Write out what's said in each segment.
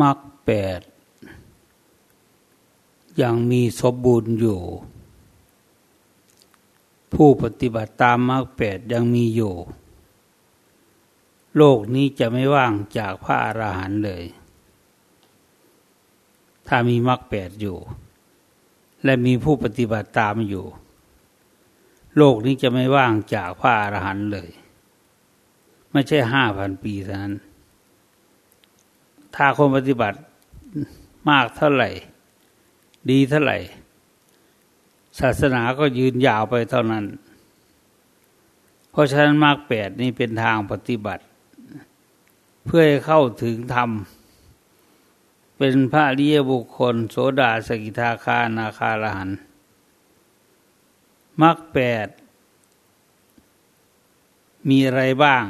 มรรคแปดยังมีสมบูรณ์อยู่ ผู้ปฏิบัติตามมรรคแปดยังมีอยู่ โลกนี้จะไม่ว่างจากพระอรหันต์เลย ถ้ามีมรรคแปดอยู่ และมีผู้ปฏิบัติตามอยู่ โลกนี้จะไม่ว่างจากพระอรหันต์เลย ไม่ใช่ห้าพันปีเท่านั้น ถ้าคนปฏิบัติมากเท่าไหร่ ดีเท่าไหร่ ศาสนาก็ยืนยาวไปเท่านั้น เพราะฉะนั้นมรรคแปดนี้เป็นทางปฏิบัติ เพื่อให้เข้าถึงธรรม เป็นพระริยบุคคล โสดาสกิทาคานาคาลหันมรรคแปดมีอะไรบ้าง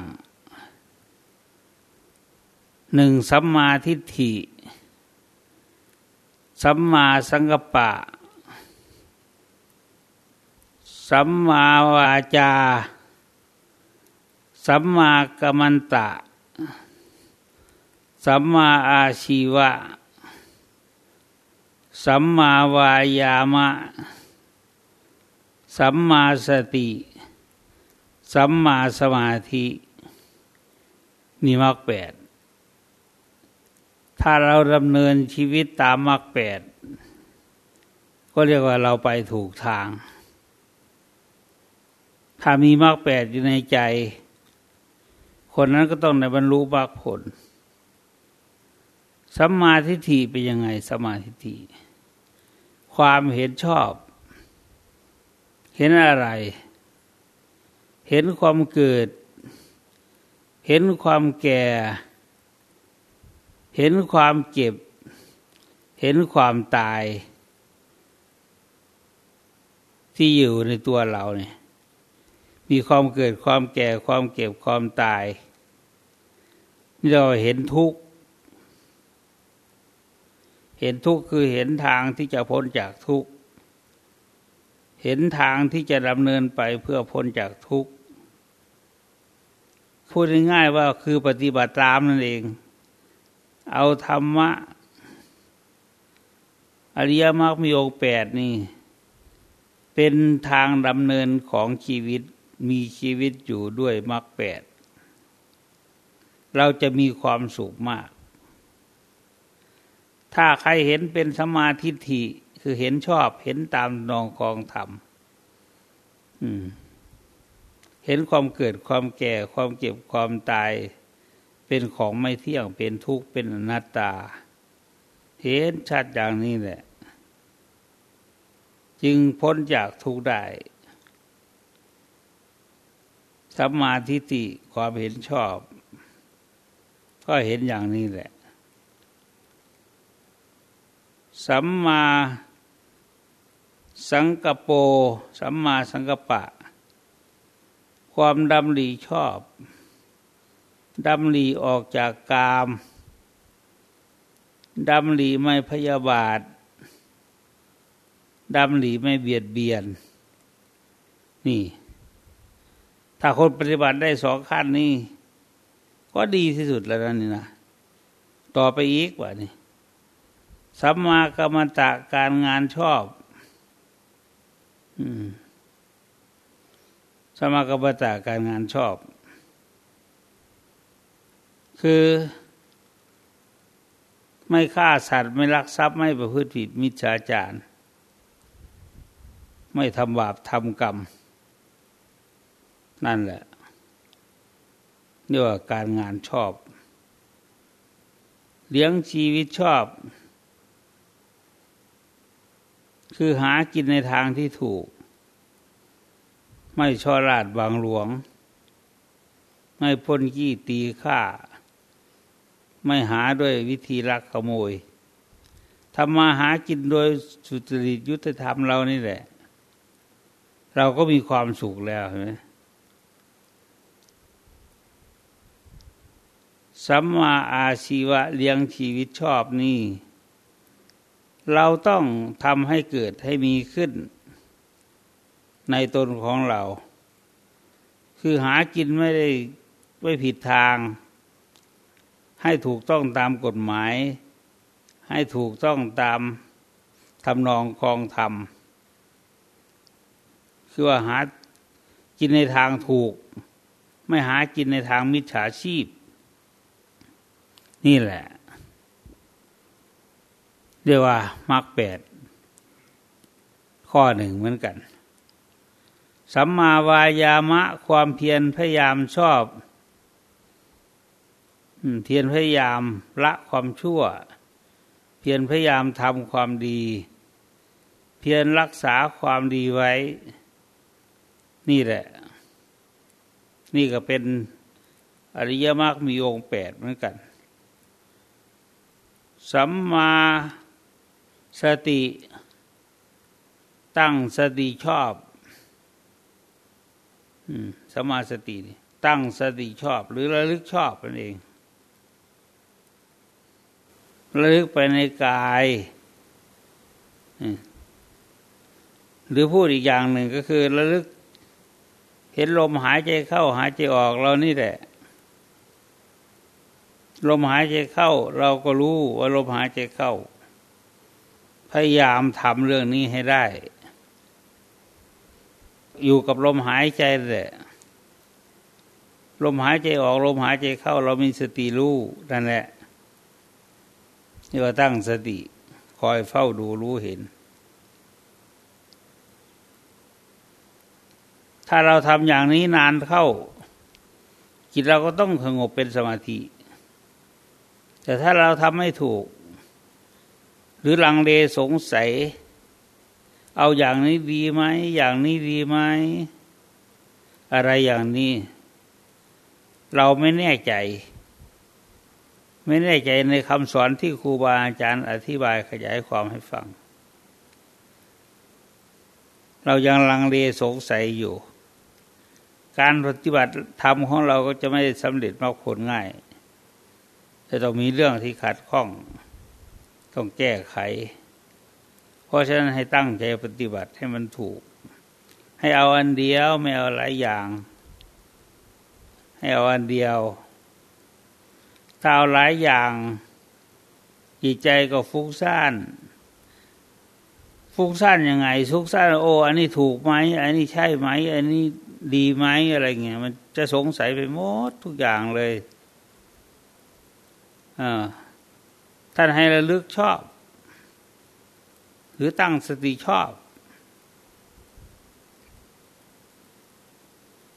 หนึ่งสัมมาทิฏฐิ สัมมาสังกปะ สัมมาวาจา สัมมากัมมันตะ สัมมาอาชีวะ สัมมาวายามะ สัมมาสติ สัมมาสมาธินี่มรรคแปด ถ้าเราดำเนินชีวิตตามมรรคแปดก็เรียกว่าเราไปถูกทาง ถ้ามีมรรคแปดอยู่ในใจ คนนั้นก็ต้องในบรรลุมรรคผลสัมมาทิฏฐิเป็นยังไงสัมมาทิฏฐิความเห็นชอบ เห็นอะไร เห็นความเกิด เห็นความแก่ เห็นความเจ็บ เห็นความตาย ที่อยู่ในตัวเราเนี่ยมีความเกิดความแก่ความเก็บความตายนี่เราเห็นทุกข์เห็นทุกข์คือเห็นทางที่จะพ้นจากทุกข์เห็นทางที่จะดำเนินไปเพื่อพ้นจากทุกข์พูดง่ายๆว่าคือปฏิบัติตามนั่นเอง เอาธรรมะ อริยมรรคมีองค์แปดนี่ เป็นทางดำเนินของชีวิตมีชีวิตอยู่ด้วยมรรคแปด เราจะมีความสุขมาก ถ้าใครเห็นเป็นสมาธิฐิคือเห็นชอบเห็นตามนองคองธรรมเห็นความเกิดความแก่ความเก็บความตาย เป็นของไม่เที่ยงเป็นทุกข์เป็นอนัตตา เห็นชัดอย่างนี้แหละ จึงพ้นจากทุกข์ได้สัมมาทิฏฐิความเห็นชอบ ก็เห็นอย่างนี้แหละสัมมาสังกโป สัมมาสังกปะ ความดำรีชอบ ดำรีออกจากกามดำรีไม่พยาบาทดำรีไม่เบียดเบียน นี่ ถ้าคนปฏิบัติได้สองขั้นนี้ก็ดีที่สุดแล้วนี่นะ ต่อไปอีกว่านี่สัมมากรรมตะการงานชอบสมมากรรมตะการงานชอบ คือไม่ฆ่าสัตว์ไม่ลักทรัพย์ไม่ประพฤติผิดมิจฉาจารไม่ทำบาปทำกรรม นั่นแหละเรียกว่าการงานชอบ เลี้ยงชีวิตชอบ คือหากินในทางที่ถูก ไม่ช่อราดบางหลวง ไม่พ้นกี้ตีฆ่า ไม่หาด้วยวิธีลักขโมยทำมาหากินโดยสุจริตยุติธรรมเรานี่แหละ เราก็มีความสุขแล้วเห็นไหมสัมมาอาชีวะเลี้ยงชีวิตชอบนี่ เราต้องทำให้เกิดให้มีขึ้น ในตนของเรา คือหากินไม่ได้ไม่ผิดทาง ให้ถูกต้องตามกฎหมาย ให้ถูกต้องตามทำนองคองธรรมคือว่าหากินในทางถูก ไม่หากินในทางมิจฉาชีพ นี่แหละ เรียกว่ามรรคแปดข้อหนึ่งเหมือนกัน สัมมาวายามะความเพียรพยายามชอบ เพียรพยายามละความชั่ว เพียรพยายามทำความดี เพียรรักษาความดีไว้ นี่แหละ นี่ก็เป็นอริยมรรคมีองค์แปดเหมือนกัน สัมมาสติ ตั้งสติชอบสัมมาสติ ตั้งสติชอบ หรือระลึกชอบนั่นเอง ลึกไปในกายหรือพูดอีกอย่างหนึ่งก็คือระลึก เห็นลมหายใจเข้าหายใจออกเรานี่แหละ ลมหายใจเข้า เราก็รู้ว่าลมหายใจเข้า พยายามทำเรื่องนี้ให้ได้ อยู่กับลมหายใจแหละ ลมหายใจออก ลมหายใจเข้า เรามีสติรู้นั่นแหละ นี่ว่าตั้งสติ คอยเฝ้าดูรู้เห็น ถ้าเราทำอย่างนี้นานเข้า จิตเราก็ต้องสงบเป็นสมาธิ แต่ถ้าเราทำไม่ถูก หรือลังเลสงสัย เอาอย่างนี้ดีไหม อย่างนี้ดีไหม อะไรอย่างนี้ เราไม่แน่ใจ ไม่แน่ใจในคำสอนที่ครูบาอาจารย์อธิบายขยายความให้ฟัง เรายังลังเลสงสัยอยู่ การปฏิบัติธรรมของเราก็จะไม่สำเร็จมากผลง่ายจะต้องมีเรื่องที่ขัดข้อง ต้องแก้ไข เพราะฉะนั้นให้ตั้งใจปฏิบัติให้มันถูก ให้เอาอันเดียวไม่เอาหลายอย่าง ให้เอาอันเดียว ถ้าเอาหลายอย่างจิตใจก็ฟุ้งซ่านฟุ้งซ่านยังไงฟุ้งซ่านโอ้อันนี้ถูกไหมอันนี้ใช่ไหม อันนี้ดีไหมอะไรเงี้ยมันจะสงสัยไปหมดทุกอย่างเลยท่านให้ระลึกชอบ หรือตั้งสติชอบ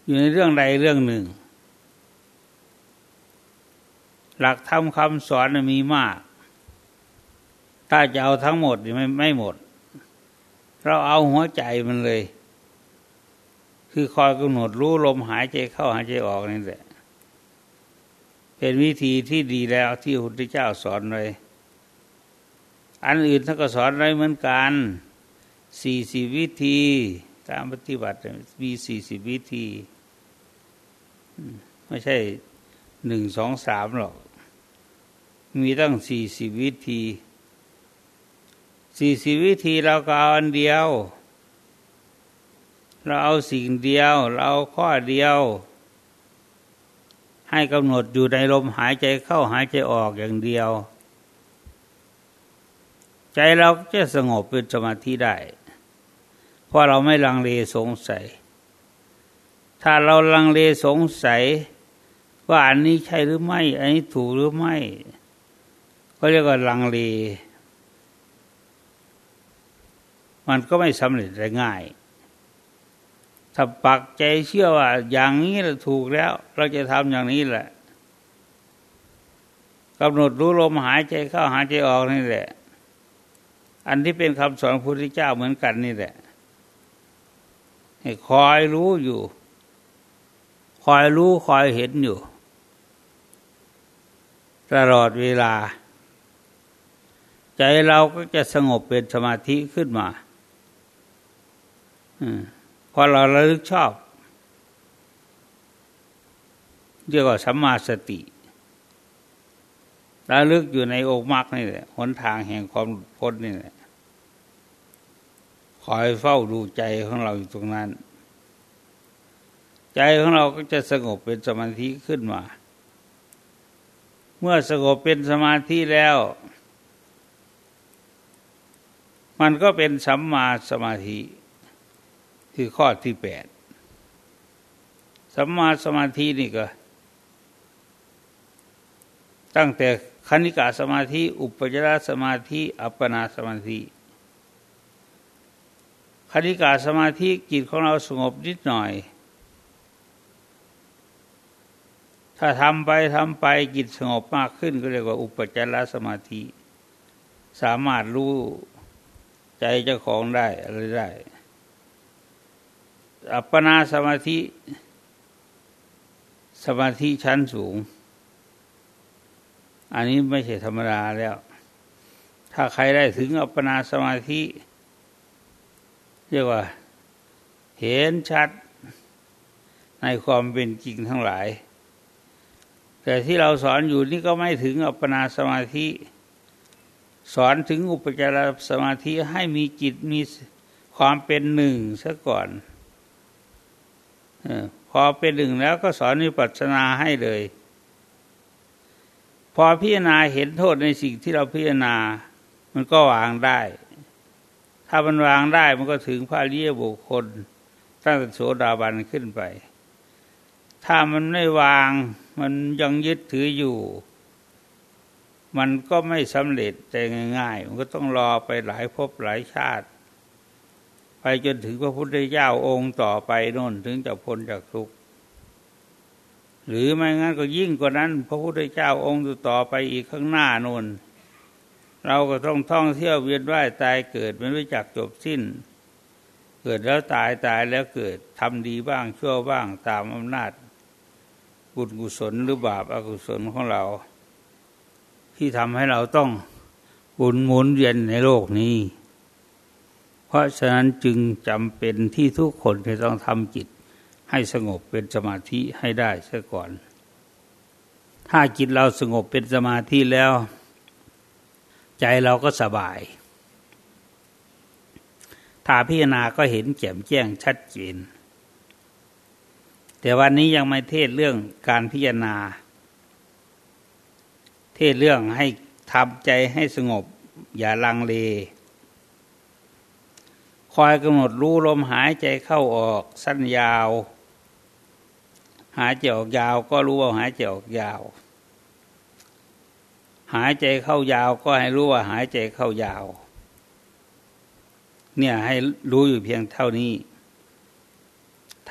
อยู่ในเรื่องใดเรื่องหนึ่ง หลักธรรมคำสอนมีมาก ถ้าจะเอาทั้งหมดไม่ไม่หมด เราเอาหัวใจมันเลย คือคอยกำหนดรู้ลมหายใจเข้าหายใจออกนี่แหละ เป็นวิธีที่ดีแล้วที่พระพุทธเจ้าสอนเลย อันอื่นท่านก็สอนไว้เหมือนกันสี่สิบวิธีการปฏิบัติมีสี่สิบวิธี ไม่ใช่ หนึ่งสองสามหรอก มีตั้งสี่สิบวิธีสี่สิบวิธีเราก็เอาอันเดียว เราเอาสิ่งเดียว เราเอาข้อเดียว ให้กำหนดอยู่ในลมหายใจเข้าหายใจออกอย่างเดียว ใจเราจะสงบเป็นสมาธิได้ เพราะเราไม่ลังเลสงสัย ถ้าเราลังเลสงสัย ว่าอันนี้ใช่หรือไม่ อันนี้ถูกหรือไม่เขาเรียกว่าลังเล มันก็ไม่สำเร็จได้ง่าย ถ้าปักใจเชื่อว่า อย่างนี้เราถูกแล้ว เราจะทำอย่างนี้แหละกำหนดรู้ลมหายใจเข้าหายใจออกนี่แหละ อันที่เป็นคำสอนพระพุทธเจ้าเหมือนกันนี่แหละ ให้คอยรู้อยู่ คอยรู้คอยเห็นอยู่ ตลอดเวลา ใจเราก็จะสงบเป็นสมาธิขึ้นมาพอเราระลึกชอบเรียกว่าสัมมาสติระลึกอยู่ในอกมรรคนี่แหละหนทางแห่งความพ้นนี่แหละคอยเฝ้าดูใจของเราอยู่ตรงนั้น ใจของเราก็จะสงบเป็นสมาธิขึ้นมา เมื่อสงบเป็นสมาธิแล้ว มันก็เป็นสัมมาสมาธิ คือข้อที่แปดสัมมาสมาธินี่ก็ ตั้งแต่คณิกาสมาธิ อุปจารสมาธิ อัปปนาสมาธิคณิกาสมาธิจิตของเราสงบนิดหน่อย ถ้าทำไปทำไปจิตสงบมากขึ้นก็เรียกว่าอุปจารสมาธิ สามารถรู้ใจเจ้าของได้อะไรได้ อัปปนาสมาธิ สมาธิชั้นสูง อันนี้ไม่ใช่ธรรมดาแล้ว ถ้าใครได้ถึงอัปปนาสมาธิ เรียกว่า เห็นชัดในความเป็นจริงทั้งหลาย แต่ที่เราสอนอยู่นี่ก็ไม่ถึงอัปปนาสมาธิ สอนถึงอุปจารสมาธิให้มีจิตมีความเป็นหนึ่งซะก่อนพอเป็นหนึ่งแล้วก็สอนวิปัสสนาให้เลย พอพิจารณาเห็นโทษในสิ่งที่เราพิจารณา มันก็วางได้ ถ้ามันวางได้มันก็ถึงพระเลียบุคคลตั้งแต่โสดาบันขึ้นไป ถ้ามันไม่วาง มันยังยึดถืออยู่ มันก็ไม่สำเร็จแต่ง่ายๆ มันก็ต้องรอไปหลายภพหลายชาติ ไปจนถึงพระพุทธเจ้าองค์ต่อไปน่นถึงจะพ้นจากทุกข์หรือไม่งั้นก็ยิ่งกว่านั้น พระพุทธเจ้าองค์ต่อไปอีกข้างหน้าโน่นเราก็ต้องท่องเที่ยวเวียนว่ายตายเกิดไม่รู้จักจบสิ้น เกิดแล้วตายตายแล้วเกิดทำดีบ้างชั่วบ้างตามอำนาจ บุญกุศลหรือบาปอกุศลของเรา ที่ทำให้เราต้องบุญหมุนเวียนในโลกนี้ เพราะฉะนั้นจึงจำเป็นที่ทุกคนจะต้องทำจิตให้สงบเป็นสมาธิให้ได้ซะก่อน ถ้าจิตเราสงบเป็นสมาธิแล้ว ใจเราก็สบาย ถ้าพิจารณาก็เห็นแจ่มแจ้งชัดเจน แต่วันนี้ยังไม่เทศเรื่องการพิจารณา เทศเรื่องให้ทำใจให้สงบ อย่าลังเล คอยกำหนดรู้ลมหายใจเข้าออกสั้นยาว หายใจออกยาวก็รู้ว่าหายใจออกยาว หายใจเข้ายาวก็ให้รู้ว่าหายใจเข้ายาว เนี่ยให้รู้อยู่เพียงเท่านี้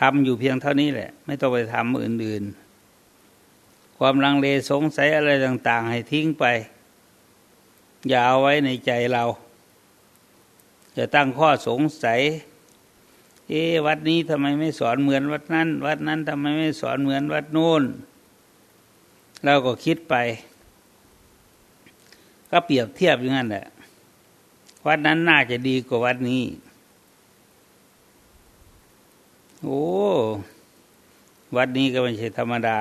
ทำอยู่เพียงเท่านี้แหละ ไม่ต้องไปทำอื่น ๆ ความลังเลสงสัยอะไรต่าง ๆ ให้ทิ้งไป อย่าเอาไว้ในใจเรา จะตั้งข้อสงสัย เอ๊วัดนี้ทำไมไม่สอนเหมือนวัดนั้น วัดนั้นทำไมไม่สอนเหมือนวัดนู้นเราก็คิดไป ก็เปรียบเทียบอย่างนั้นแหละวัดนั้นน่าจะดีกว่าวัดนี้ โอ้วัดนี้ก็ไม่ใช่ธรรมดา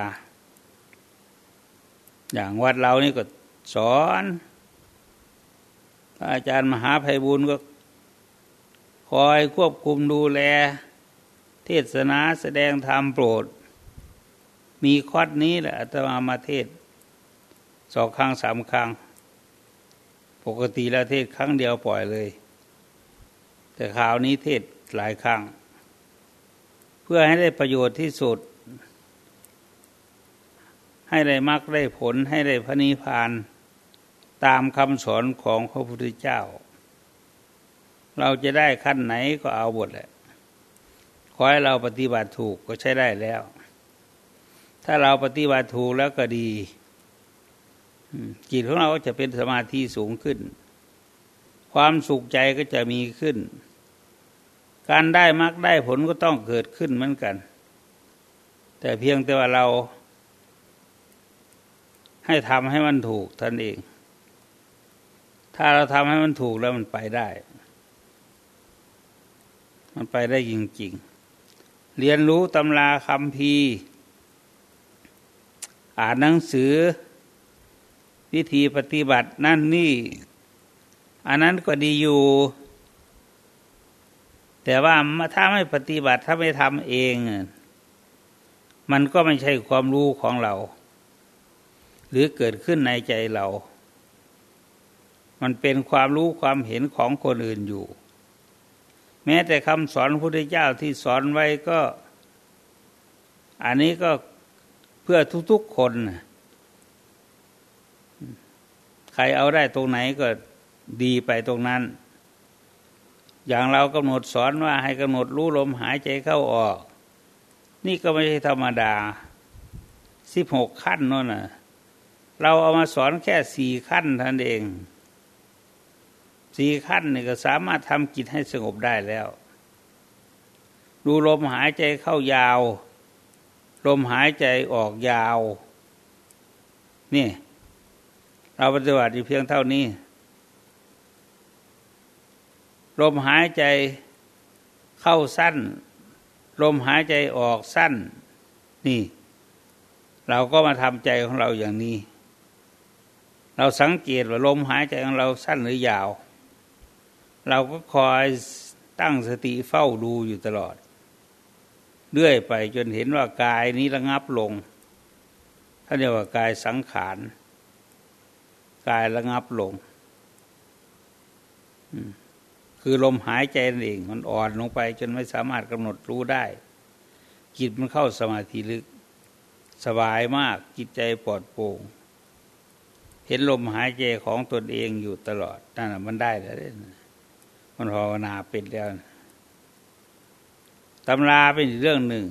อย่างวัดเรานี่ก็สอนอาจารย์มหาภัยบุญก็ คอยควบคุมดูแล เทศนาแสดงธรรมโปรด มีคอดนี้แหละอาตมามาเทศสองครั้งสามครั้ง ปกติแล้วเทศครั้งเดียวปล่อยเลย แต่ข่าวนี้เทศหลายครั้ง พื่อให้ได้ประโยชน์ที่สุด ให้ได้มรรคได้ผลให้ได้พระนิพพาน ตามคำสอนของพระพุทธเจ้า เราจะได้ขั้นไหนก็เอาบทแหละขอให้เราปฏิบัติถูกก็ใช้ได้แล้ว ถ้าเราปฏิบัติถูกแล้วก็ดีจิตของเราก็จะเป็นสมาธิสูงขึ้น ความสุขใจก็จะมีขึ้น การได้มรรคได้ผลก็ต้องเกิดขึ้นเหมือนกัน แต่เพียงแต่ว่าเรา ให้ทำให้มันถูกท่านเอง ถ้าเราทำให้มันถูกแล้วมันไปได้ มันไปได้จริงๆ เรียนรู้ตำราคำพีอ่านหนังสือ วิธีปฏิบัตินั่นนี่ อันนั้นก็ดีอยู่ แต่ว่าถ้าไม่ปฏิบัติถ้าไม่ทำเอง มันก็ไม่ใช่ความรู้ของเรา หรือเกิดขึ้นในใจเรา มันเป็นความรู้ความเห็นของคนอื่นอยู่ แม้แต่คำสอนพระพุทธเจ้าที่สอนไว้ก็ อันนี้ก็เพื่อทุกๆคนใครเอาได้ตรงไหนก็ดีไปตรงนั้น อย่างเรากำหนดสอนว่าให้กำหนดรู้ลมหายใจเข้าออก นี่ก็ไม่ใช่ธรรมดาสิบหกขั้นนั่นน่ะ เราเอามาสอนแค่สี่ขั้นท่านเองสี่ขั้นนี่ก็สามารถทำจิตให้สงบได้แล้ว ดูลมหายใจเข้ายาว ลมหายใจออกยาว นี่ เราปฏิบัติเพียงเท่านี้ ลมหายใจเข้าสั้น ลมหายใจออกสั้น นี่ เราก็มาทำใจของเราอย่างนี้ เราสังเกตว่าลมหายใจของเราสั้นหรือยาว เราก็คอยตั้งสติเฝ้าดูอยู่ตลอด เรื่อยไปจนเห็นว่ากายนี้ระงับลงท่านเรียกว่ากายสังขาร กายระงับลง คือลมหายใจนั่นเองมันอ่อนลงไป จนไม่สามารถกำหนดรู้ได้ จิตมันเข้าสมาธิลึก สบายมากจิตใจปลอดโปร่งเห็นลมหายใจของตนเองอยู่ตลอดนั่นแหะมันได้แล้วมันภาวนาเป็นแล้วตำราเป็นอีกเรื่องหนึ่ง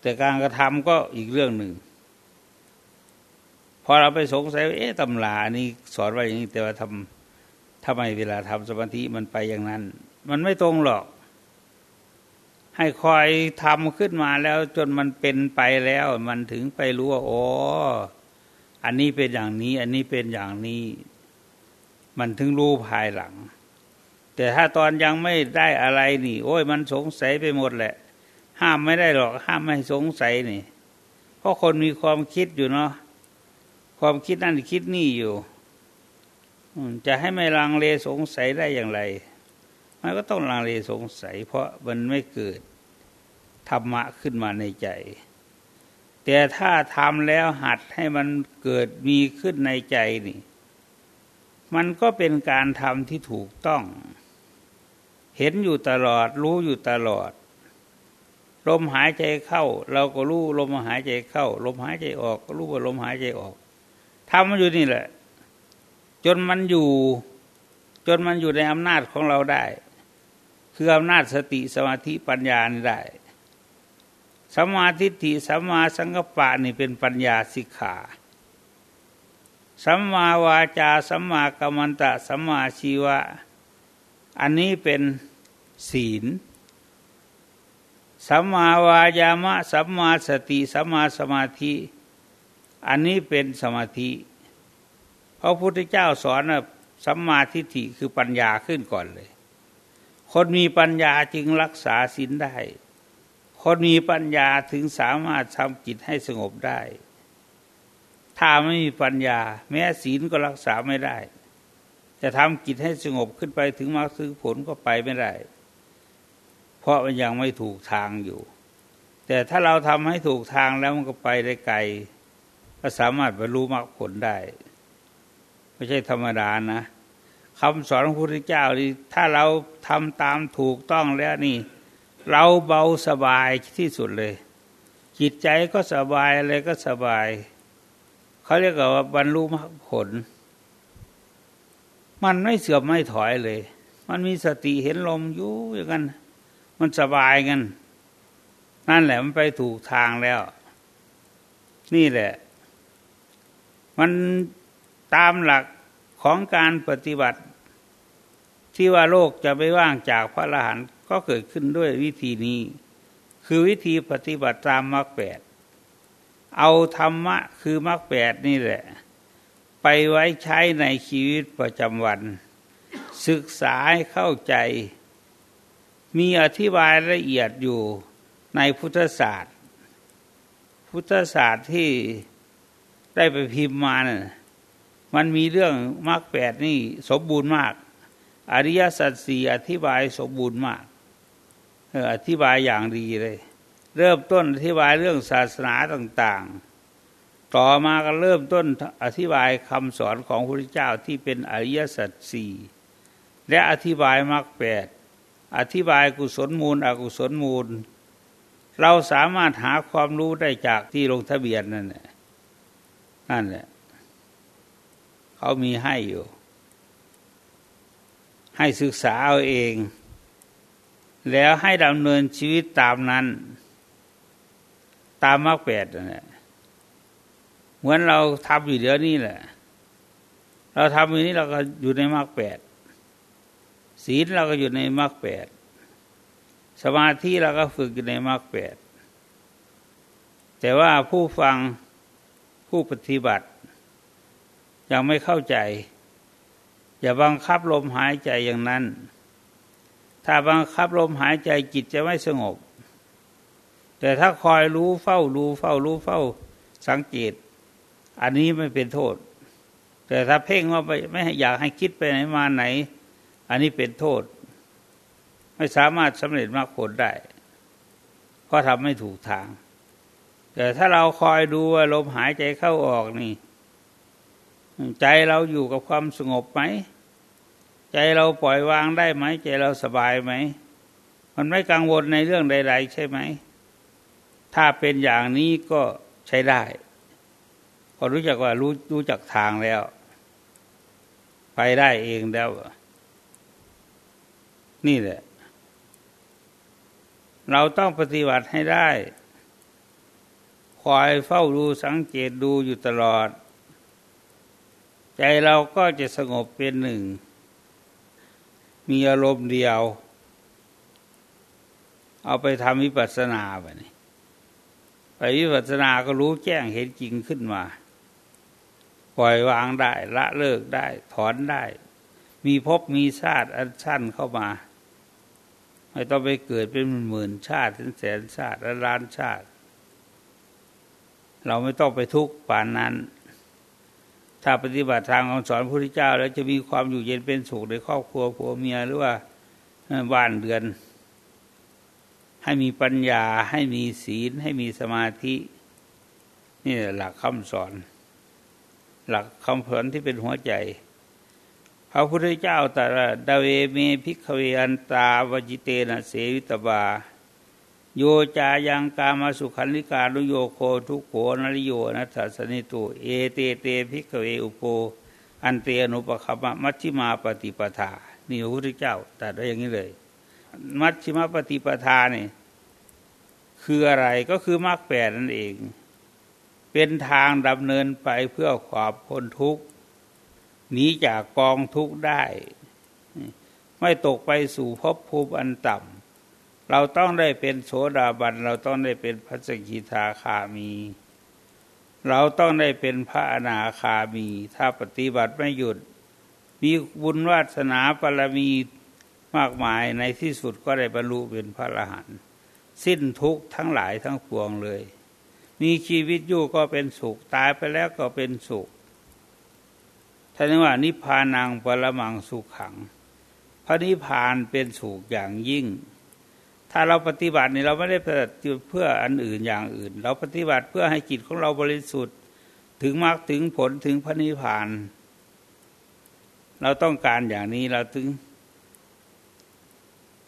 แต่การกระทำก็อีกเรื่องหนึ่งพอเราไปสงสัยว่าเอ๊ะตำรานี่สอนว่าอย่างนี้แต่ว่าทำ ทำไมเวลาทำสมาธิมันไปอย่างนั้น มันไม่ตรงหรอก ให้คอยทำขึ้นมาแล้วจนมันเป็นไปแล้ว มันถึงไปรู้ว่าโอ้อันนี้เป็นอย่างนี้ อันนี้เป็นอย่างนี้ มันถึงรู้ภายหลัง แต่ถ้าตอนยังไม่ได้อะไรนี่ โอ้ยมันสงสัยไปหมดแหละ ห้ามไม่ได้หรอก ห้ามไม่สงสัยนี่ เพราะคนมีความคิดอยู่เนาะความคิดนั่นคิดนี่อยู่ จะให้ไม่ลังเลสงสัยได้อย่างไร มันก็ต้องลังเลสงสัย เพราะมันไม่เกิดธรรมะขึ้นมาในใจ แต่ถ้าทำแล้วหัดให้มันเกิดมีขึ้นในใจนี่ มันก็เป็นการทำที่ถูกต้อง เห็นอยู่ตลอด รู้อยู่ตลอด ลมหายใจเข้า เราก็รู้ลมหายใจเข้า ลมหายใจออก ก็รู้ว่าลมหายใจออกทำมันอยู่นี่แหละ จนมันอยู่ จนมันอยู่ในอำนาจของเราได้ คืออำนาจสติสมาธิปัญญานี่ได้สัมมาทิฏฐิสัมมาสังกปะนี่เป็นปัญญาสิกขาสัมมาวาจาสัมมากัมมันตะสัมมาชีวะ อันนี้เป็นศีลสัมมาวายามะสัมมาสติสัมมาสมาธิ อันนี้เป็นสมาธิ พระพุทธเจ้าสอนว่าสัมมาทิฏฐิคือปัญญาขึ้นก่อนเลย คนมีปัญญาจึงรักษาศีลได้ คนมีปัญญาถึงสามารถทำจิตให้สงบได้ ถ้าไม่มีปัญญา แม้ศีลก็รักษาไม่ได้ จะทำจิตให้สงบขึ้นไปถึงมรรคถึงผลก็ไปไม่ได้ เพราะมันยังไม่ถูกทางอยู่ แต่ถ้าเราทำให้ถูกทางแล้วมันก็ไปได้ไกลก็สามารถบรรลุมรรคผลได้ ไม่ใช่ธรรมดานะคำสอนของพระพุทธเจ้านี่ถ้าเราทำตามถูกต้องแล้วนี่ เราเบาสบายที่สุดเลย จิตใจก็สบายอะไรก็สบาย เขาเรียกว่าบรรลุมรรคผล มันไม่เสื่อมไม่ถอยเลย มันมีสติเห็นลมอยู่อย่างนั้นมันสบายกัน นั่นแหละมันไปถูกทางแล้ว นี่แหละ มัน ตามหลักของการปฏิบัติ ที่ว่าโลกจะไม่ว่างจากพระอรหันต์ก็เกิดขึ้นด้วยวิธีนี้ คือวิธีปฏิบัติตามมรรคแปดเอาธรรมะคือมรรคแปดนี่แหละ ไปไว้ใช้ในชีวิตประจำวัน ศึกษาให้เข้าใจ มีอธิบายละเอียดอยู่ในพุทธศาสตร์ พุทธศาสตร์ที่ได้ไปพิมพ์มานะ่ะ มันมีเรื่องมรรคแปดนี่สมบูรณ์มาก อริยสัจสี่อธิบายสมบูรณ์มากอธิบายอย่างดีเลย เริ่มต้นอธิบายเรื่องศาสนาต่างๆ ต่อมาก็เริ่มต้นอธิบายคำสอนของพระพุทธเจ้าที่เป็นอริยสัจสี่และอธิบายมรรคแปดอธิบายกุศลมูล อกุศลมูล เราสามารถหาความรู้ได้จากที่ลงทะเบียนนั่นแหละนั่นแหละ เขามีให้อยู่ ให้ศึกษาเอาเอง แล้วให้ดำเนินชีวิตตามนั้น ตามมรรคแปดนั่นแหละเหมือนเราทำอยู่เดี๋ยวนี้แหละ เราทำอยู่นี้เราก็อยู่ในมรรคแปดศีลเราก็อยู่ในมรรคแปดสมาธิเราก็ฝึกอยู่ในมรรคแปดแต่ว่าผู้ฟังผู้ปฏิบัติ ยังไม่เข้าใจ อย่าบังคับลมหายใจอย่างนั้น ถ้าบังคับลมหายใจจิตจะไม่สงบ แต่ถ้าคอยรู้เฝ้ารู้เฝ้ารู้เฝ้าสังเกต อันนี้ไม่เป็นโทษ แต่ถ้าเพ่งว่าไปไม่อยากให้คิดไปไหนมาไหน อันนี้เป็นโทษ ไม่สามารถสำเร็จมรรคผลได้ เพราะทำไม่ถูกทาง แต่ถ้าเราคอยดูว่าลมหายใจเข้าออกนี่ ใจเราอยู่กับความสงบไหม ใจเราปล่อยวางได้ไหม ใจเราสบายไหม มันไม่กังวลในเรื่องใด ๆ ใช่ไหม ถ้าเป็นอย่างนี้ก็ใช้ได้พอรู้จักว่ารู้รู้จักทางแล้ว ไปได้เองแล้ว นี่แหละ เราต้องปฏิบัติให้ได้ คอยเฝ้าดูสังเกตดูอยู่ตลอด ใจเราก็จะสงบเป็นหนึ่ง มีอารมณ์เดียว เอาไปทำวิปัสสนาไปนี่ไปวิปัสสนาก็รู้แจ้งเห็นจริงขึ้นมา ปล่อยวางได้ ละเลิกได้ ถอนได้ มีภพมีชาติอันสั้นเข้ามา ไม่ต้องไปเกิดเป็นหมื่นชาติแสนชาติล้านชาติ เราไม่ต้องไปทุกข์ปานนั้น ถ้าปฏิบัติทางคำสอนพระพุทธเจ้า แล้วจะมีความอยู่เย็นเป็นสุขในครอบครัวผัวเมียหรือว่าบ้านเรือน ให้มีปัญญาให้มีศีล ให้มีสมาธิ นี่หลักคำสอน หลักคำสอนที่เป็นหัวใจ พระพุทธเจ้าตรัสดาเวเมพิกเวอันตาวจิเตนะเสวิตบา โยจายังกามาสุขันิกาลุโยโคทุกโขนริโยนัสสนิตุเอเตเตพิกเวอุโปอันเตอนุปคัมมัชฌิมาปฏิปทา นี่พระพุทธเจ้าตรัสไว้อย่างนี้เลย มัชฌิมาปฏิปทานี่คืออะไรก็คือมรรคแปดนั่นเอง เป็นทางดำเนินไปเพื่อความพ้นทุกข์หนีจากกองทุกข์ได้ ไม่ตกไปสู่ภพภูมิอันต่ำ เราต้องได้เป็นโสดาบัน เราต้องได้เป็นพระสกิทาคามี เราต้องได้เป็นพระอนาคามี ถ้าปฏิบัติไม่หยุด มีบุญวาสนาปรมีมากมายในที่สุดก็ได้บรรลุเป็นพระอรหันต์สิ้นทุกข์ทั้งหลายทั้งปวงเลย มีชีวิตอยู่ก็เป็นสุข ตายไปแล้วก็เป็นสุขท่านว่านิพพานังปรมังสุขขัง พระนิพพานเป็นสุขอย่างยิ่ง ถ้าเราปฏิบัติเนี่ยเราไม่ได้ปฏิบัติเพื่ออันอื่นอย่างอื่น เราปฏิบัติเพื่อให้จิตของเราบริสุทธิ์ ถึงมรรคถึงผลถึงพระนิพพาน เราต้องการอย่างนี้เราถึง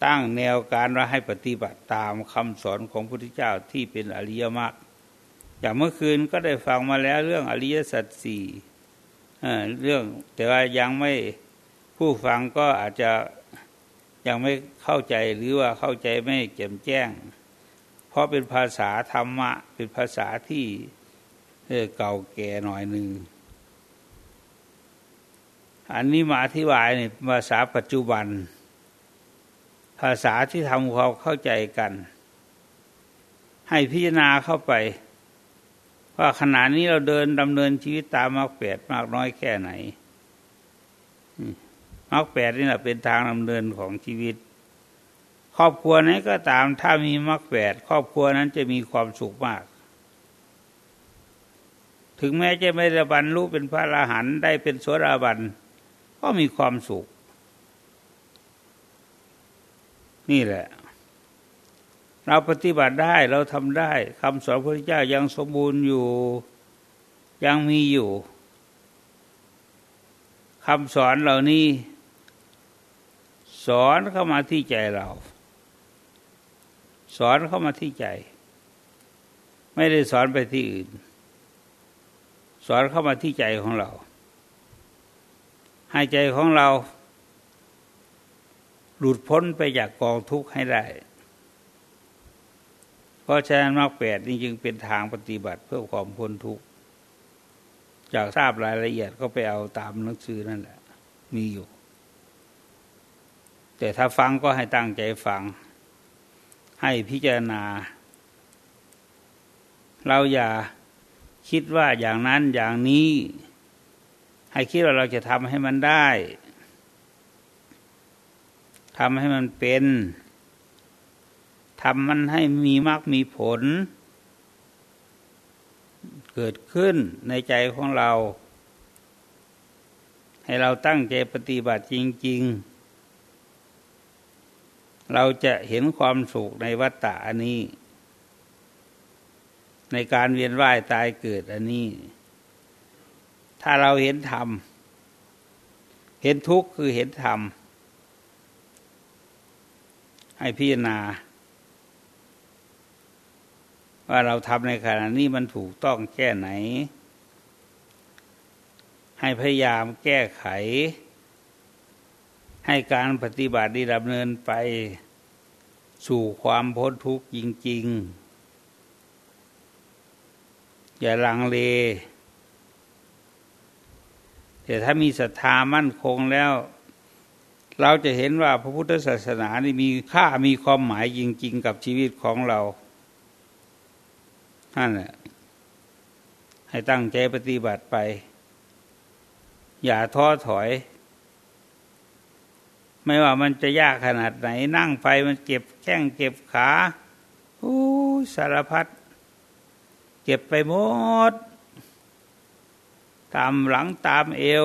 ตั้งแนวการว่าให้ปฏิบัติตามคำสอนของพระพุทธเจ้าที่เป็นอริยมรรคอย่างเมื่อคืนก็ได้ฟังมาแล้วเรื่องอริยสัจสี่เรื่องแต่ว่ายังไม่ผู้ฟังก็อาจจะ ยังไม่เข้าใจหรือว่าเข้าใจไม่แจ่มแจ้ง เพราะเป็นภาษาธรรมะ เป็นภาษาที่เก่าแก่หน่อยหนึ่งอันนี้มาอธิบายในภาษาปัจจุบัน ภาษาที่ทำความเข้าใจกัน ให้พิจารณาเข้าไป ว่าขณะนี้เราเดินดำเนินชีวิตตามมรรคแปดมากน้อยแค่ไหน มรรคแปดนี่แหละเป็นทางดำเนินของชีวิต ครอบครัวไหนก็ตามถ้ามีมรรคแปดครอบครัวนั้นจะมีความสุขมาก ถึงแม้จะไม่ได้บรรลุเป็นพระอรหันต์ได้เป็นโสดาบันก็มีความสุข นี่แหละ เราปฏิบัติได้เราทำได้คำสอนพระพุทธเจ้ายังสมบูรณ์อยู่ยังมีอยู่คำสอนเหล่านี้ สอนเข้ามาที่ใจเรา สอนเข้ามาที่ใจ ไม่ได้สอนไปที่อื่น สอนเข้ามาที่ใจของเรา ให้ใจของเรา หลุดพ้นไปจากกองทุกข์ให้ได้ เพราะฉะนั้นมรรคแปดนี่จึงเป็นทางปฏิบัติเพื่อความพ้นทุกข์จากทราบรายละเอียดก็ไปเอาตามหนังสือนั่นแหละ มีอยู่ แต่ถ้าฟังก็ให้ตั้งใจฟัง ให้พิจารณา เราอย่าคิดว่าอย่างนั้นอย่างนี้ ให้คิดว่าเราจะทำให้มันได้ทำให้มันเป็นทำมันให้มีมรรคมีผล เกิดขึ้นในใจของเรา ให้เราตั้งใจปฏิบัติจริง ๆ เราจะเห็นความสุขในวัฏฏะอันนี้ ในการเวียนว่ายตายเกิดอันนี้ ถ้าเราเห็นธรรม เห็นทุกข์คือเห็นธรรม ให้พิจารณา ว่าเราทำในขณะนี้มันถูกต้องแค่ไหน ให้พยายามแก้ไข ให้การปฏิบัติดีดำเนินไปสู่ความพ้นทุกข์จริง ๆ อย่าลังเล แต่ถ้ามีศรัทธามั่นคงแล้ว เราจะเห็นว่าพระพุทธศาสนานี่มีค่ามีความหมายจริง ๆ กับชีวิตของเรานั่นแหละให้ตั้งใจปฏิบัติไป อย่าท้อถอย ไม่ว่ามันจะยากขนาดไหน นั่งไปมันเก็บแข้งเก็บขาโอ้สารพัดเก็บไปหมด ตามหลังตามเอว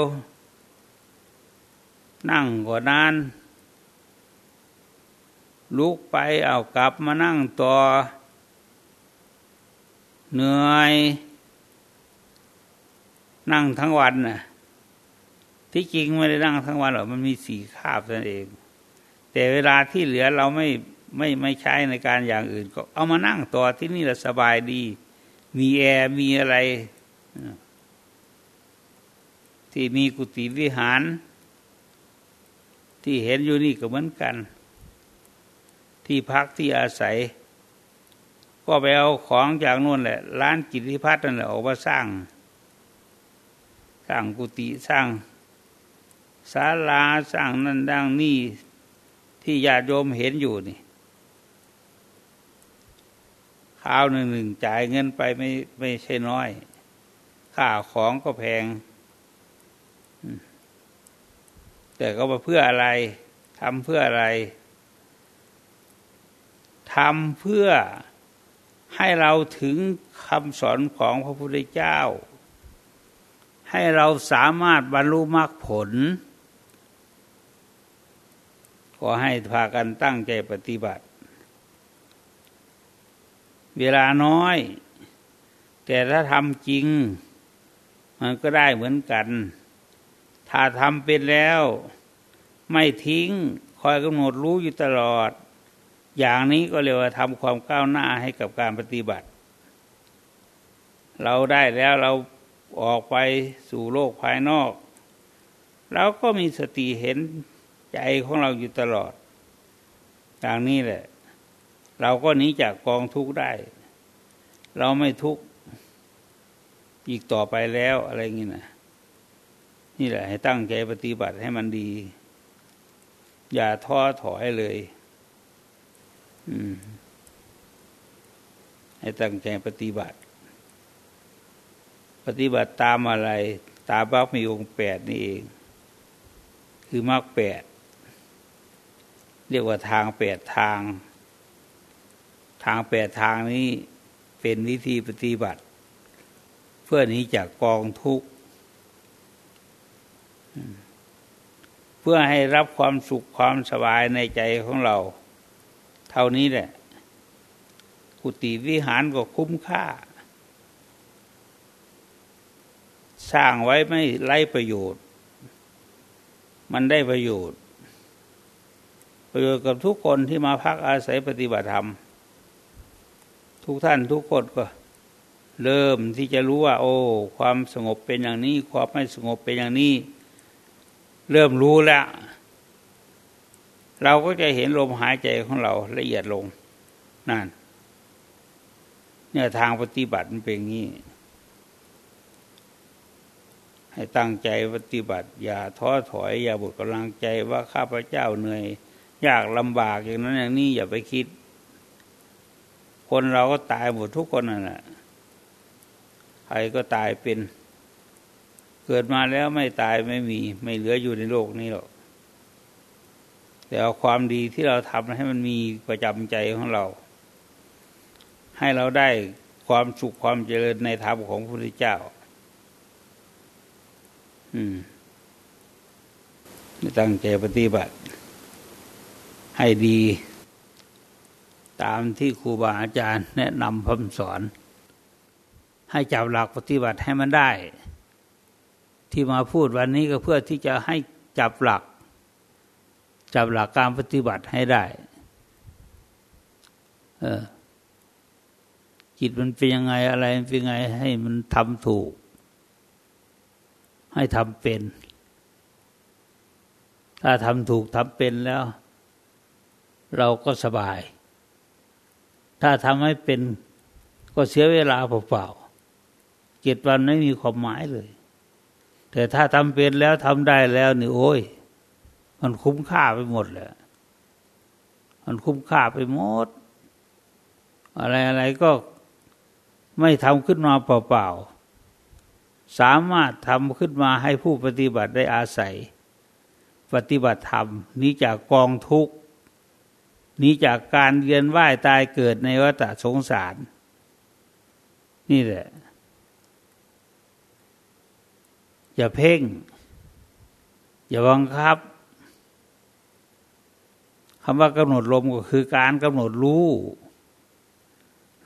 นั่งกว่านานลุกไปเอากลับมานั่งต่อ เหนื่อย นั่งทั้งวันน่ะ ที่จริงไม่ได้นั่งทั้งวันหรอกมันมีสี่คาบนั่นเอง แต่เวลาที่เหลือเราไม่ไม่ไม่ใช้ในการอย่างอื่น ก็เอามานั่งต่อที่นี่ละสบายดี มีแอร์มีอะไรที่มีกุฏิวิหาร ที่เห็นอยู่นี่ก็เหมือนกัน ที่พักที่อาศัย ก็ไปเอาของจากนู่นแหละ ร้านกิติพัฒน์นั่นแหละออกมาสร้าง สร้างกุฏิสร้าง ศาลาสร้างนั่นดังนี่ที่ญาติโยมเห็นอยู่นี่ข้าวหนึ่งหนึ่งจ่ายเงินไปไม่ไม่ใช่น้อยค่าของก็แพง แต่ก็มาเพื่ออะไรทำเพื่ออะไรทำเพื่อให้เราถึงคำสอนของพระพุทธเจ้า ให้เราสามารถบรรลุมรรคผล ขอให้พากันตั้งใจปฏิบัติ เวลาน้อย แต่ถ้าทำจริง มันก็ได้เหมือนกัน ถ้าทำเป็นแล้ว ไม่ทิ้ง คอยกำหนดรู้อยู่ตลอด อย่างนี้ก็เรียกว่าทำความก้าวหน้าให้กับการปฏิบัติ เราได้แล้วเราออกไปสู่โลกภายนอกเราก็มีสติเห็น ใจของเราอยู่ตลอด อย่างนี้แหละ เราก็หนีจากกองทุกข์ได้ เราไม่ทุกข์อีกต่อไปแล้วอะไรเงี้นะนี่แหละ ให้ตั้งใจปฏิบัติให้มันดี อย่าท้อถอยเลยให้ตั้งใจปฏิบัติ ปฏิบัติตามอะไร ตามมรรคมีองค์แปดนี่เอง คือมรรคแปด เรียกว่าทางแปดทาง ทางแปดทางนี้เป็นวิธีปฏิบัติ เพื่อหนีจากกองทุกข์เพื่อให้รับความสุขความสบายในใจของเรา เท่านี้แหละกุฏิวิหารก็คุ้มค่า สร้างไว้ไม่ไร้ประโยชน์ มันได้ประโยชน์ ประโยชน์กับทุกคนที่มาพักอาศัยปฏิบัติธรรม ทุกท่านทุกคนก็ เริ่มที่จะรู้ว่า โอ้ ความสงบเป็นอย่างนี้ ความไม่สงบเป็นอย่างนี้ เริ่มรู้แล้ว เราก็จะเห็นลมหายใจของเราละเอียดลงนั่นเนี่ยทางปฏิบัติมันเป็นอย่างนี้ ให้ตั้งใจปฏิบัติ อย่าท้อถอย อย่าบุดกำลังใจว่าข้าพเจ้าเหนื่อย ยากลำบากอย่างนั้นอย่างนี้อย่าไปคิด คนเราก็ตายหมดทุกคนนั่นแหละใครก็ตายเป็น เกิดมาแล้วไม่ตายไม่มี ไม่เหลืออยู่ในโลกนี้หรอกแต่เอาความดีที่เราทำให้มันมีประจำใจของเรา ให้เราได้ความสุขความเจริญในธรรมของพระพุทธเจ้าตั้งใจปฏิบัติ ให้ดี ตามที่ครูบาอาจารย์แนะนำพมสอน ให้จับหลักปฏิบัติให้มันได้ ที่มาพูดวันนี้ก็เพื่อที่จะให้จับหลัก จับหลักการปฏิบัติให้ได้ เออจิตมันเป็นยังไงอะไรเป็นยังไงให้มันทำถูก ให้ทำเป็น ถ้าทำถูกทำเป็นแล้ว เราก็สบาย ถ้าทำให้เป็นก็เสียเวลาเปล่าๆเจ็ดวันไม่มีความหมายเลย แต่ถ้าทำเป็นแล้วทำได้แล้วนี่โอ้ย มันคุ้มค่าไปหมดเลยมันคุ้มค่าไปหมด อะไรอะไรก็ไม่ทำขึ้นมาเปล่าๆ สามารถทำขึ้นมาให้ผู้ปฏิบัติได้อาศัย ปฏิบัติธรรมนี้จากกองทุกข์ นี้จากการเวียนว่ายตายเกิดในวัฏสงสาร นี่แหละ อย่าเพ่ง อย่าบังคับคำว่ากำหนดลมก็คือการกำหนดรู้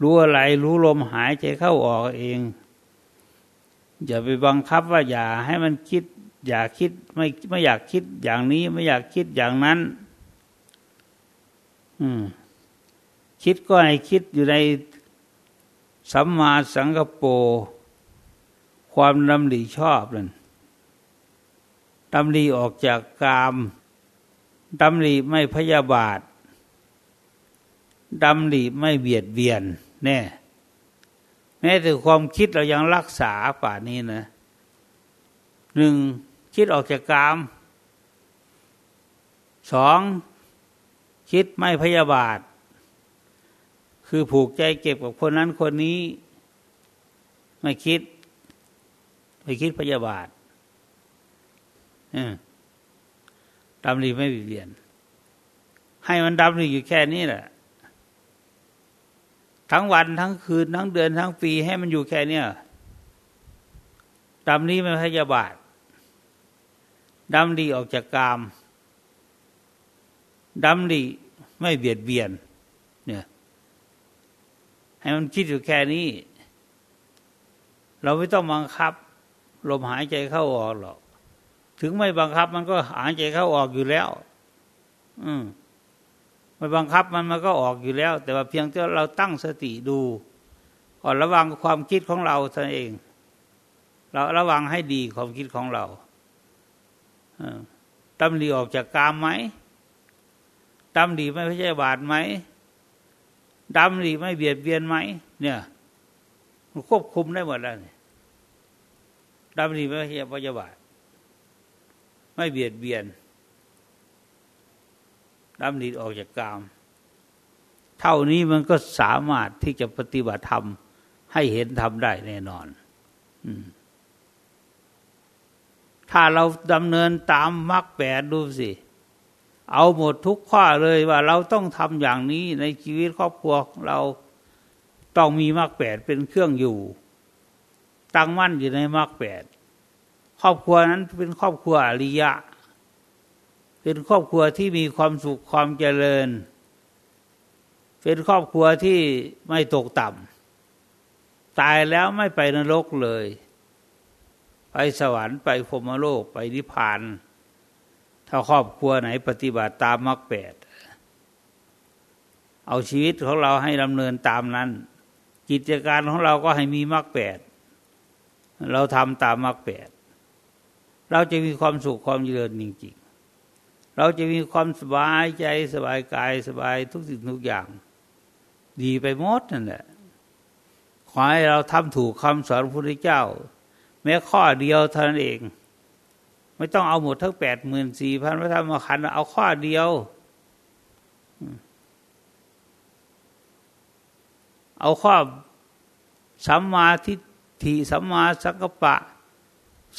รู้อะไรรู้ลมหายใจเข้าออกเอง อย่าไปบังคับว่าอย่าให้มันคิด อย่าคิดไม่ไม่อยากคิดอย่างนี้ไม่อยากคิดอย่างนั้น คิดก็ให้คิดอยู่ในสัมมาสังกปรความดำริชอบนั่นดำริออกจากกามดำริไม่พยาบาทดำริไม่เบียดเบียน แน่ แม้แต่ความคิดเรายังรักษาป่านี้นะหนึ่งคิดออกจากกามสอง คิดไม่พยาบาท คือผูกใจเก็บกับคนนั้นคนนี้ ไม่คิด ไม่คิดพยาบาทดำรีไม่เปลี่ยน ให้มันดำรีอยู่แค่นี้แหละ ทั้งวันทั้งคืน ทั้งเดือนทั้งปี ให้มันอยู่แค่เนี้ยดำนี้ไม่พยาบาทดำดีออกจากกาม ดำดีไม่เบียดเบียน เนี่ย ให้มันคิดอยู่แค่นี้ เราไม่ต้องบังคับ ลมหายใจเข้าออกหรอก ถึงไม่บังคับมันก็หายใจเข้าออกอยู่แล้ว อืมไม่บังคับมันมันก็ออกอยู่แล้ว แต่ว่าเพียงแต่เราตั้งสติดูก่อนระวังความคิดของเราตัวเอง เราระวังให้ดีความคิดของเราตำดีออกจากกามไหม ตำดีไม่ใช่บาดไหมดำดีไม่เบียดเบียนไหมเนี่ยมันควบคุมได้หมดแล้วเนี่ยดำดีไม่ใช่พยาบาท ไม่เบียดเบียนดำดิออกจากกาม เท่านี้มันก็สามารถที่จะปฏิบัติธรรม ให้เห็นธรรมได้แน่นอนถ้าเราดำเนินตามมรรคแปดดูสิ เอาหมดทุกข้อเลยว่าเราต้องทำอย่างนี้ในชีวิตครอบครัวเราต้องมีมรรคแปดเป็นเครื่องอยู่ ตั้งมั่นอยู่ในมรรคแปดครอบครัวนั้นเป็นครอบครัวอริยะ เป็นครอบครัวที่มีความสุขความเจริญ เป็นครอบครัวที่ไม่ตกต่ำตายแล้วไม่ไปนรกเลย ไปสวรรค์ไปพรมโลกไปนิพพาน ถ้าครอบครัวไหนปฏิบัติตามมรรคแปดเอาชีวิตของเราให้ดำเนินตามนั้น กิจการของเราก็ให้มีมรรคแปดเราทำตามมรรคแปดเราจะมีความสุขความเจริญจริงๆ เราจะมีความสบายใจสบายกายสบายทุกสิ่งทุกอย่าง ดีไปหมดนั่นแหละขอให้เราทำถูกคำสอนพระพุทธเจ้า แม้ข้อเดียวเท่านั้นเอง ไม่ต้องเอาหมดทั้งแปดหมื่นสี่พันพระธรรมขันธ์เอาข้อเดียว เอาข้อสัมมาทิฏฐิสัมมาสังกปะ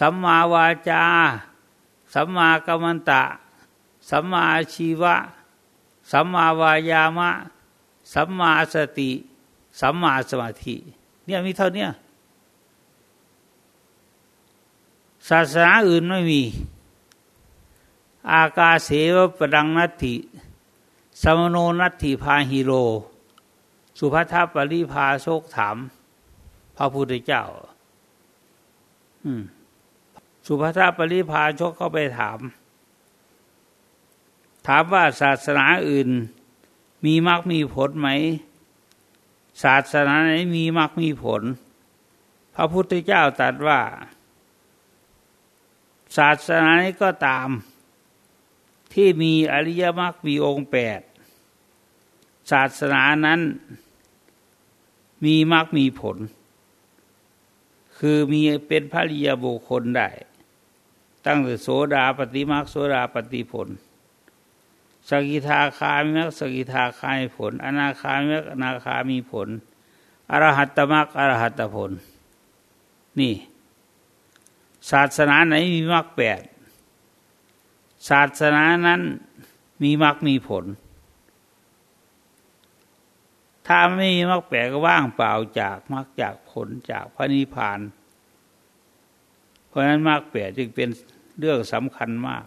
สัมมาวาจา สัมมากัมมันตะ สัมมาชีวะ สัมมาวายามะ สัมมาสติ สัมมาสมาธิ เนี่ยมีเท่านี้ ศาสนาอื่นไม่มี อากาเสวปดังนัตถิ สมโนนัตถิพาฮิโร สุภัทปริพาโชคถาม พระพุทธเจ้าสุภัทปริพาโชคเข้าไปถาม ถามว่าศาสนาอื่น มีมรรคมีผลไหม ศาสนาไหนมีมรรคมีผล พระพุทธเจ้าตรัสว่า ศาสนาไหนก็ตามที่มีอริยมรรคมีองค์แปดศาสนานั้นมีมรรคมีผล คือมีเป็นพระริยบุคคลได้ ตั้งแต่โสดาปฏิมรรคโสดาปฏิผล สกิทาคามีมรรคสกิทาคามีผล อนาคามีมรรคอนาคามีผลอรหัตตมรรคอรหัตตผล นี่ ศาสนาไหนมีมรรคแปดศาสนานั้นมีมรรคมีผล ถ้าไม่มีมรรคแปดก็ว่างเปล่าจากมรรคจากผลจากพระนิพพาน เพราะนั้นมรรคแปดจึงเป็นเรื่องสำคัญมาก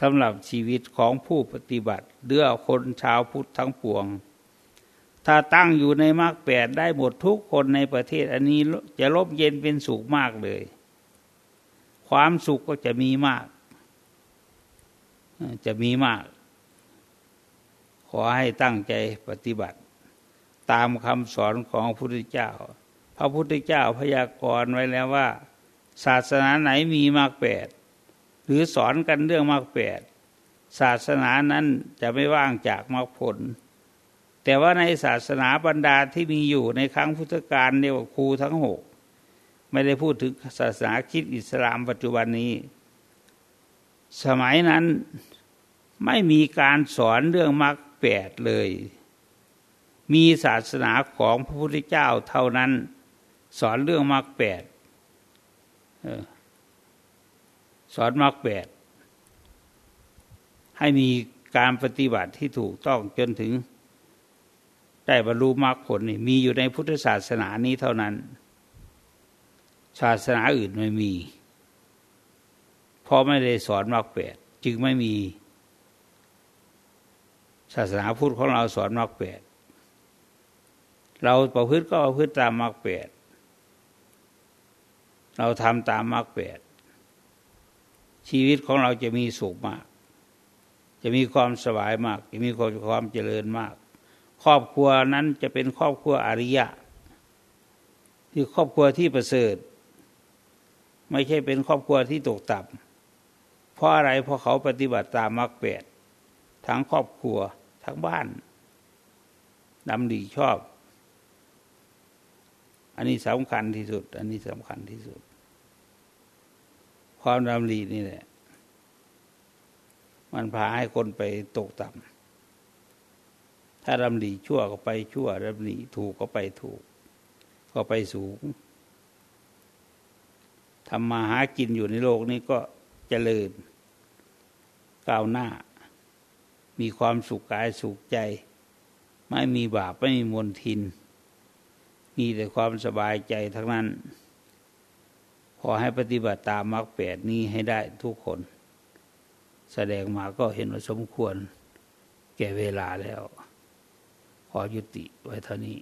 สำหรับชีวิตของผู้ปฏิบัติเดือคนชาวพุทธทั้งปวง ถ้าตั้งอยู่ในมรรคแปดได้หมดทุกคนในประเทศอันนี้จะลบเย็นเป็นสุขมากเลย ความสุขก็จะมีมาก จะมีมาก ขอให้ตั้งใจปฏิบัติ ตามคำสอนของพระพุทธเจ้า พระพุทธเจ้าพยากรณ์ไว้แล้วว่า ศาสนาไหนมีมรรคแปดหรือสอนกันเรื่องมรรคแปดศาสนานั้นจะไม่ว่างจากมรรคผล แต่ว่าในศาสนาบรรดาที่มีอยู่ในครั้งพุทธกาลเรียกว่าครูทั้งหก ไม่ได้พูดถึงศาสนาคิดอิสลามปัจจุบันนี้ สมัยนั้นไม่มีการสอนเรื่องมรรคแปดเลย มีศาสนาของพระพุทธเจ้าเท่านั้น สอนเรื่องมรรคแปดสอนมรรคแปดให้มีการปฏิบัติที่ถูกต้องจนถึงได้บรรลุมรรคผลนี่มีอยู่ในพุทธศาสนานี้เท่านั้น ศาสนาอื่นไม่มี เพราะไม่ได้สอนมรรคแปดจึงไม่มี ศาสนาพุทธของเราสอนมรรคแปดเราประพฤติก็ประพฤติตามมรรคแปดเราทำตามมรรคแปดชีวิตของเราจะมีสุขมาก จะมีความสบายมาก จะมีความความเจริญมาก ครอบครัวนั้นจะเป็นครอบครัวอริยะที่ครอบครัวที่ประเสริฐ ไม่ใช่เป็นครอบครัวที่ตกต่ำเพราะอะไรเพราะเขาปฏิบัติตามมรรคแปดทั้งครอบครัวทั้งบ้านดำดีชอบ อันนี้สำคัญที่สุด อันนี้สำคัญที่สุด ความดำรีนี่แหละ มันพาให้คนไปตกต่ำถ้าดำรีชั่วก็ไปชั่วดำรีถูกก็ไปถูก ก็ไปสูง ทำมาหากินอยู่ในโลกนี้ก็เจริญ ก้าวหน้า มีความสุขกายสุขใจ ไม่มีบาปไม่มีมลทิน มีแต่ความสบายใจทั้งนั้น ขอให้ปฏิบัติตามมรรคแปดนี้ให้ได้ทุกคน แสดงมาก็เห็นว่าสมควร แก่เวลาแล้ว ขอยุติไว้เท่านี้